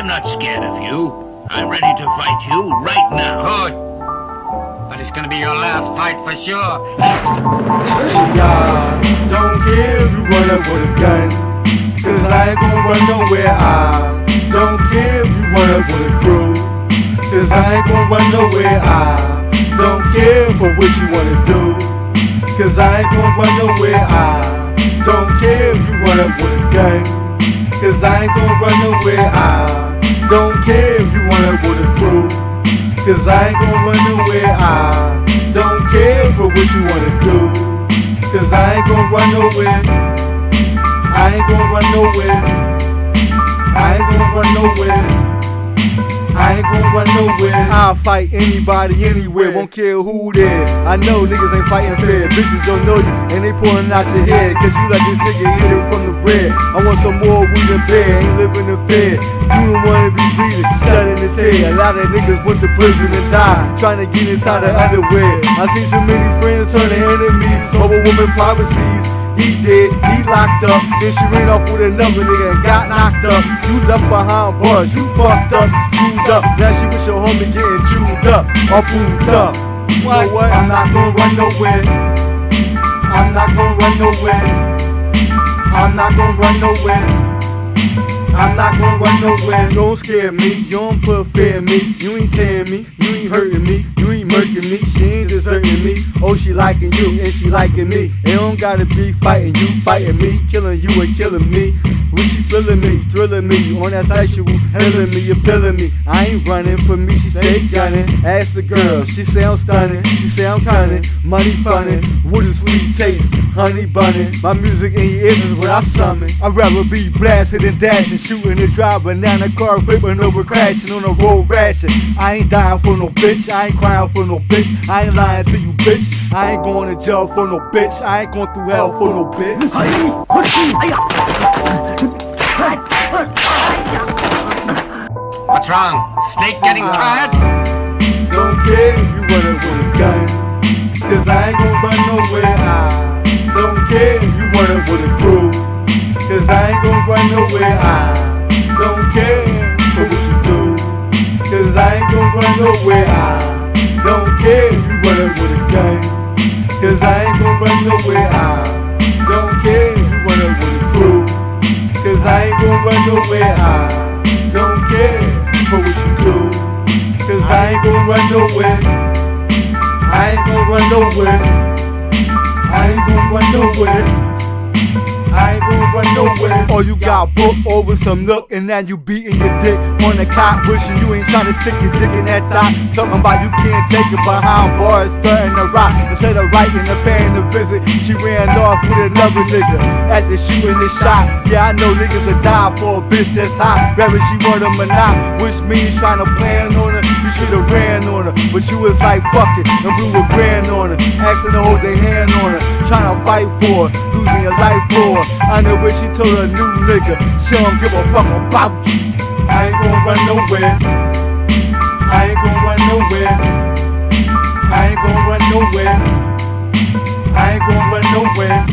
I'm not scared of you. I'm ready to fight you right now. Good. But it's gonna be your last fight for sure. y'all don't care if you run up with a gun. Cause I ain't gonna run nowhere. I don't care if you run up with a crew. Cause I ain't gonna run nowhere. I don't care for what you wanna do. Cause I ain't gonna run nowhere. I don't care if you run up with a gun. Cause I ain't gonna run nowhere. I don't care if you run up with a crew. Cause I ain't gonna run nowhere. I don't care for what you wanna do. Cause I ain't gonna run nowhere. I ain't gonna run nowhere. I ain't gonna run nowhere. I ain't gonna run nowhere. I'll fight anybody, anywhere, won't care who there. I know niggas ain't fighting fair. Bitches don't know you, and they pulling out your head. Cause you like this nigga hit it from the red. I want some more weed and beer, ain't living in fear. You don't wanna be beaten, shut in his head. A lot of niggas went to prison and died, trying to get inside the underwear. I seen so many friends turn to enemies over women privacies. He did, he locked up. Then she ran off with another nigga and got knocked up. You left behind bars, you fucked up, screwed up. Now she with your homie getting chewed up or booed up. You know what? I'm not gonna run nowhere. I'm not gonna run nowhere. I'm not gonna run nowhere. I'm not gonna run nowhere. You don't scare me, you don't put fear in me. You ain't tearing me, you ain't hurting me, you ain't murking me. She ain't deserting me. Oh, she liking you and she liking me. It don't gotta be fighting you, fighting me, killing you and killing me. When she feeling me, thrilling me, on that sexual, healing me, appealing me. I ain't running for me, she stay gunning. Ask the girl, she say I'm stunning, she say I'm cunning. Money funnin', what is sweet taste, honey bunny. My music in your ears is what I summon. I'd rather be blasted and dashing, shooting and driving banana car, flipping over, crashing on a road ration. I ain't dying for no bitch, I ain't crying for no bitch. I ain't lying to you, bitch. I ain't going to jail for no bitch. I ain't going through hell for no bitch. What's wrong? Snake getting tired? Don't care if you run up with a gun. Cause I ain't gonna run nowhere. I don't care if you run up with a crew. Cause I ain't gonna run nowhere. I don't care I ain't gonna run nowhere. I don't care if you run up with a gun. Cause I ain't gonna run nowhere. I don't care if you run up with a crew. Cause I ain't gonna run nowhere. I don't care for what you do. Cause I ain't gonna run nowhere. I ain't gonna run nowhere. I ain't gonna run nowhere. I ain't gonna run nowhere. Or you got booked over some look and now you beating your dick on the cot, wishing you ain't trying to stick your dick in that thought. Talking about you can't take it behind bars, starting to rock. Instead of writing and paying the visit, she ran off with another nigga after shooting the shot. Yeah, I know niggas will die for a bitch that's hot. Rather she want him or not, which means trying to plan on her. You should've her, but you was like fuck it and blew a grand on her, asking to hold their hand on her, trying to fight for her, losing your life for her. I know when she told her new nigga, she don't give a fuck about you. I ain't gonna run nowhere. I ain't gonna run nowhere. I ain't gonna run nowhere. I ain't gonna run nowhere.